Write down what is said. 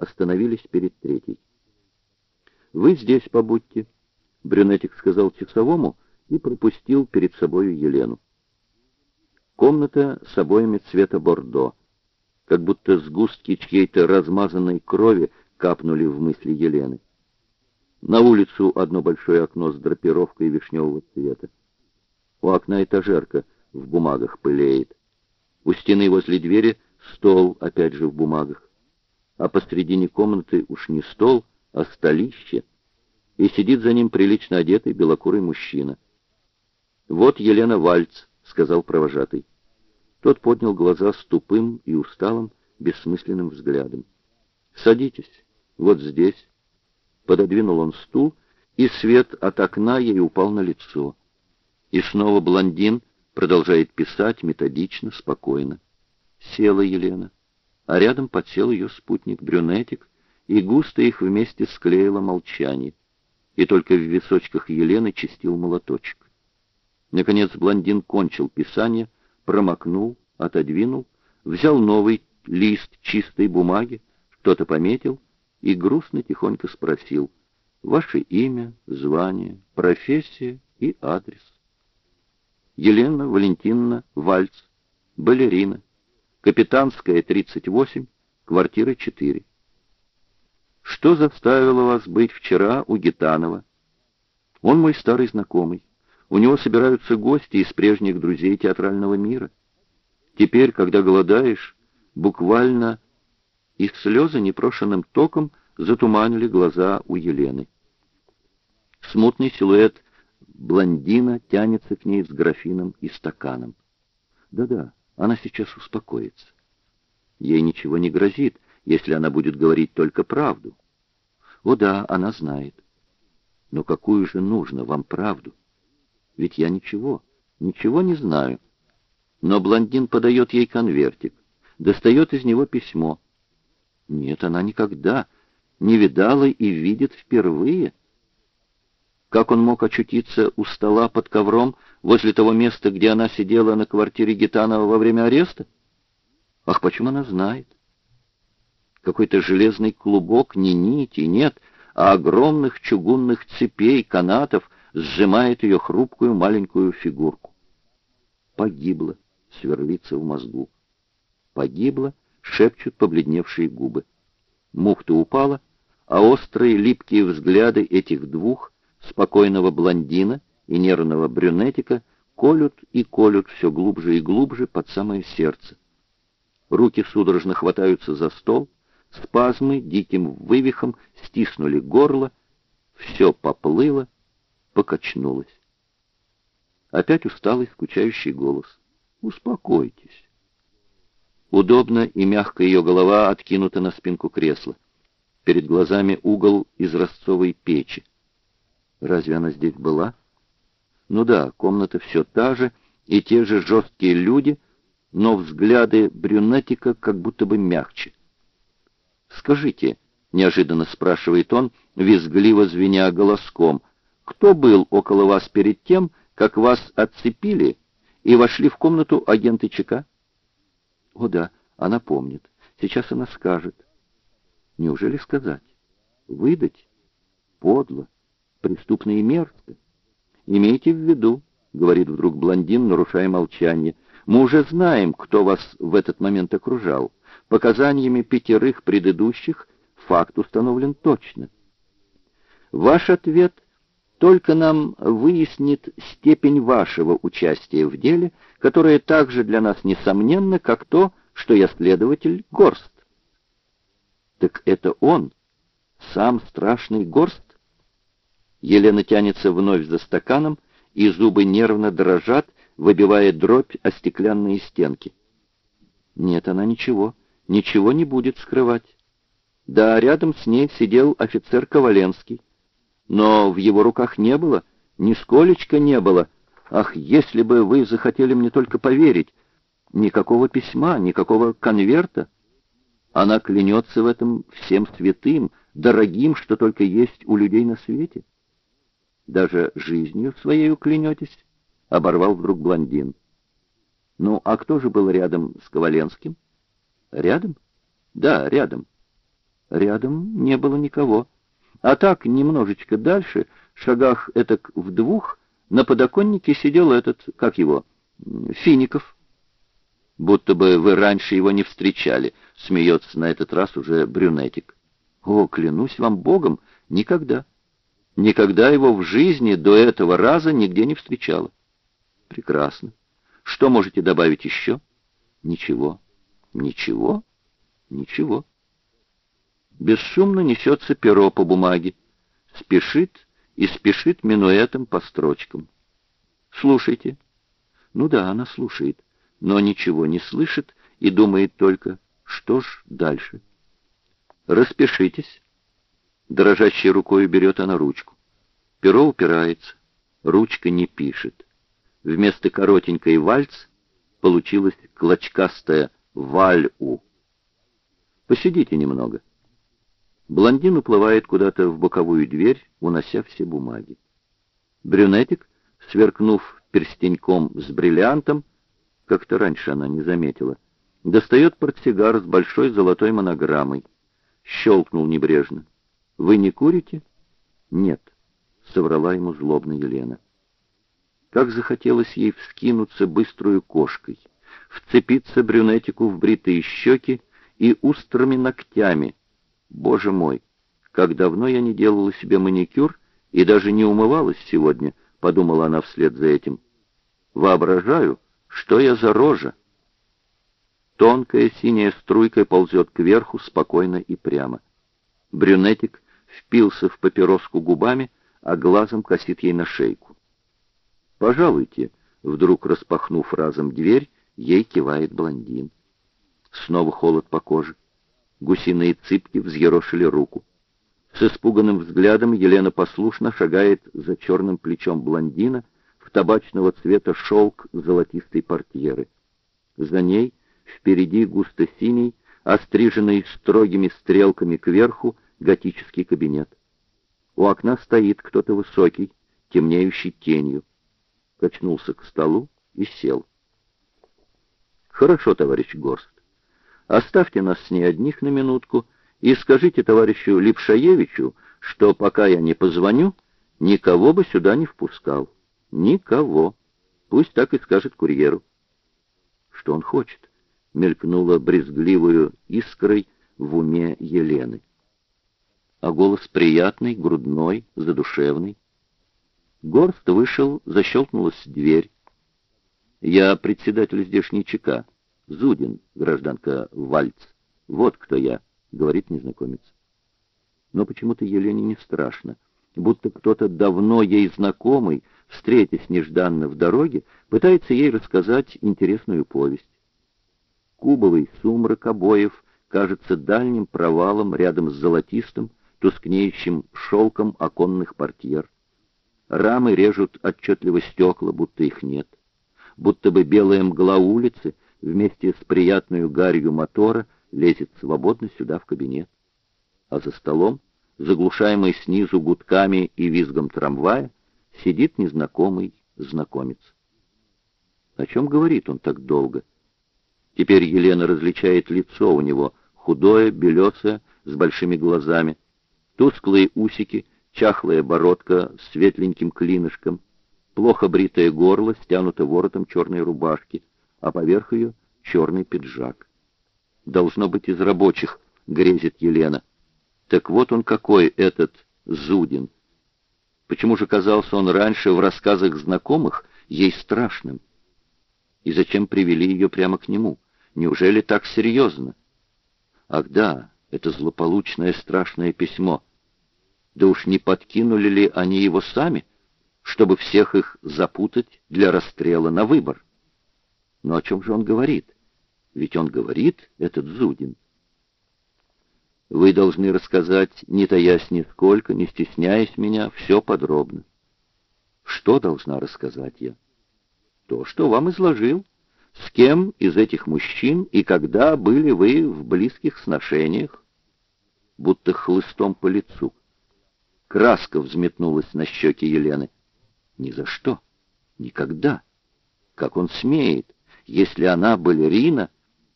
остановились перед третьей. «Вы здесь побудьте», — брюнетик сказал часовому и пропустил перед собою Елену. Комната с обоями цвета бордо, как будто сгустки чьей-то размазанной крови капнули в мысли Елены. На улицу одно большое окно с драпировкой вишневого цвета. У окна этажерка в бумагах пылеет. У стены возле двери стол, опять же в бумагах. А посредине комнаты уж не стол, а столище. И сидит за ним прилично одетый белокурый мужчина. «Вот Елена Вальц», — сказал провожатый. Тот поднял глаза с тупым и усталым, бессмысленным взглядом. «Садитесь, вот здесь». Пододвинул он стул, и свет от окна ей упал на лицо. И снова блондин продолжает писать методично, спокойно. Села Елена, а рядом подсел ее спутник брюнетик, и густо их вместе склеило молчание. И только в височках Елены чистил молоточек. Наконец блондин кончил писание, промокнул, отодвинул, взял новый лист чистой бумаги, что-то пометил и грустно тихонько спросил «Ваше имя, звание, профессия и адрес?» Елена Валентиновна Вальц, балерина, Капитанская, 38, квартира 4. Что заставило вас быть вчера у Гитанова? Он мой старый знакомый. У него собираются гости из прежних друзей театрального мира. Теперь, когда голодаешь, буквально и слезы непрошенным током затуманили глаза у Елены. Смутный силуэт блондина тянется к ней с графином и стаканом. Да-да, она сейчас успокоится. Ей ничего не грозит, если она будет говорить только правду. О да, она знает. Но какую же нужно вам правду? Ведь я ничего, ничего не знаю. Но блондин подает ей конвертик, достает из него письмо — нет, она никогда не видала и видит впервые. Как он мог очутиться у стола под ковром возле того места, где она сидела на квартире Гитанова во время ареста? Ах, почему она знает? Какой-то железный клубок, не нити, нет, а огромных чугунных цепей, канатов сжимает ее хрупкую маленькую фигурку. Погибла, сверлится в мозгу. Погибла, шепчут побледневшие губы. Мухта упала, а острые липкие взгляды этих двух, спокойного блондина и нервного брюнетика, колют и колют все глубже и глубже под самое сердце. Руки судорожно хватаются за стол, спазмы диким вывихом стиснули горло, все поплыло, покачнулось. Опять усталый, скучающий голос. «Успокойтесь». Удобно и мягко ее голова откинута на спинку кресла. Перед глазами угол из печи. Разве она здесь была? Ну да, комната все та же, и те же жесткие люди, но взгляды брюнетика как будто бы мягче. «Скажите», — неожиданно спрашивает он, визгливо звеня голоском, «кто был около вас перед тем, как вас отцепили и вошли в комнату агенты ЧК?» О да, она помнит. Сейчас она скажет. Неужели сказать? Выдать? Подло, преступно и мерзко. Имейте в виду, говорит вдруг блондин, нарушая молчание, мы уже знаем, кто вас в этот момент окружал. Показаниями пятерых предыдущих факт установлен точно. Ваш ответ только нам выяснит степень вашего участия в деле, которое также для нас несомненно, как то, что я следователь Горст. Так это он, сам страшный Горст? Елена тянется вновь за стаканом, и зубы нервно дрожат, выбивая дробь о стеклянные стенки. Нет, она ничего, ничего не будет скрывать. Да, рядом с ней сидел офицер Коваленский но в его руках не было, нисколечко не было. Ах, если бы вы захотели мне только поверить! Никакого письма, никакого конверта. Она клянется в этом всем святым, дорогим, что только есть у людей на свете. Даже жизнью своей клянетесь, — оборвал вдруг блондин. Ну, а кто же был рядом с Коваленским? Рядом? Да, рядом. Рядом не было никого. А так, немножечко дальше, шагах этак в двух, на подоконнике сидел этот, как его, Фиников. Будто бы вы раньше его не встречали, смеется на этот раз уже брюнетик. О, клянусь вам богом, никогда. Никогда его в жизни до этого раза нигде не встречала. Прекрасно. Что можете добавить еще? Ничего. Ничего? Ничего. Бесшумно несется перо по бумаге. Спешит и спешит минуэтом по строчкам. Слушайте. Ну да, она слушает, но ничего не слышит и думает только, что ж дальше. Распишитесь. Дрожащей рукой берет она ручку. Перо упирается, ручка не пишет. Вместо коротенькой вальц получилась клочкастая валь-у. Посидите немного. Блондин уплывает куда-то в боковую дверь, унося все бумаги. Брюнетик, сверкнув перстеньком с бриллиантом, как-то раньше она не заметила, достает портсигар с большой золотой монограммой. Щелкнул небрежно. «Вы не курите?» «Нет», — соврала ему злобно Елена. Как захотелось ей вскинуться быструю кошкой, вцепиться брюнетику в бритые щеки и острыми ногтями — Боже мой, как давно я не делала себе маникюр и даже не умывалась сегодня, подумала она вслед за этим. Воображаю, что я за рожа. Тонкая синяя струйка ползет кверху спокойно и прямо. Брюнетик впился в папироску губами, а глазом косит ей на шейку. «Пожалуйте», — вдруг распахнув разом дверь, ей кивает блондин. Снова холод по коже. Гусиные цыпки взъерошили руку. С испуганным взглядом Елена послушно шагает за черным плечом блондина в табачного цвета шелк золотистой портьеры. За ней, впереди густо-синий, остриженный строгими стрелками кверху, готический кабинет. У окна стоит кто-то высокий, темнеющий тенью. Качнулся к столу и сел. «Хорошо, товарищ Горст. Оставьте нас с ней одних на минутку и скажите товарищу Липшаевичу, что пока я не позвоню, никого бы сюда не впускал. Никого. Пусть так и скажет курьеру. Что он хочет? Мелькнула брезгливую искрой в уме Елены. А голос приятный, грудной, задушевный. Горст вышел, защелкнулась дверь. «Я председатель здешней ЧК. Зудин, гражданка Вальц. Вот кто я, говорит незнакомец. Но почему-то Елене не страшно, будто кто-то давно ей знакомый, встретясь нежданно в дороге, пытается ей рассказать интересную повесть. Кубовый сумрак обоев кажется дальним провалом рядом с золотистым, тускнеющим шелком оконных портьер. Рамы режут отчетливо стекла, будто их нет. Будто бы белая мгла улицы вместе с приятной гарью мотора лезет свободно сюда в кабинет. А за столом, заглушаемый снизу гудками и визгом трамвая, сидит незнакомый знакомец. О чем говорит он так долго? Теперь Елена различает лицо у него, худое, белесое, с большими глазами, тусклые усики, чахлая бородка с светленьким клинышком, плохо бритое горло стянуто воротом черной рубашки, а поверх ее черный пиджак. Должно быть из рабочих, грезит Елена. Так вот он какой, этот Зудин. Почему же казался он раньше в рассказах знакомых ей страшным? И зачем привели ее прямо к нему? Неужели так серьезно? Ах да, это злополучное страшное письмо. Да уж не подкинули ли они его сами, чтобы всех их запутать для расстрела на выбор? Но о чем же он говорит? Ведь он говорит, этот Зудин. Вы должны рассказать, не таясь нисколько, не стесняясь меня, все подробно. Что должна рассказать я? То, что вам изложил. С кем из этих мужчин и когда были вы в близких сношениях? Будто хлыстом по лицу. Краска взметнулась на щеки Елены. Ни за что. Никогда. Как он смеет? Если она балерина,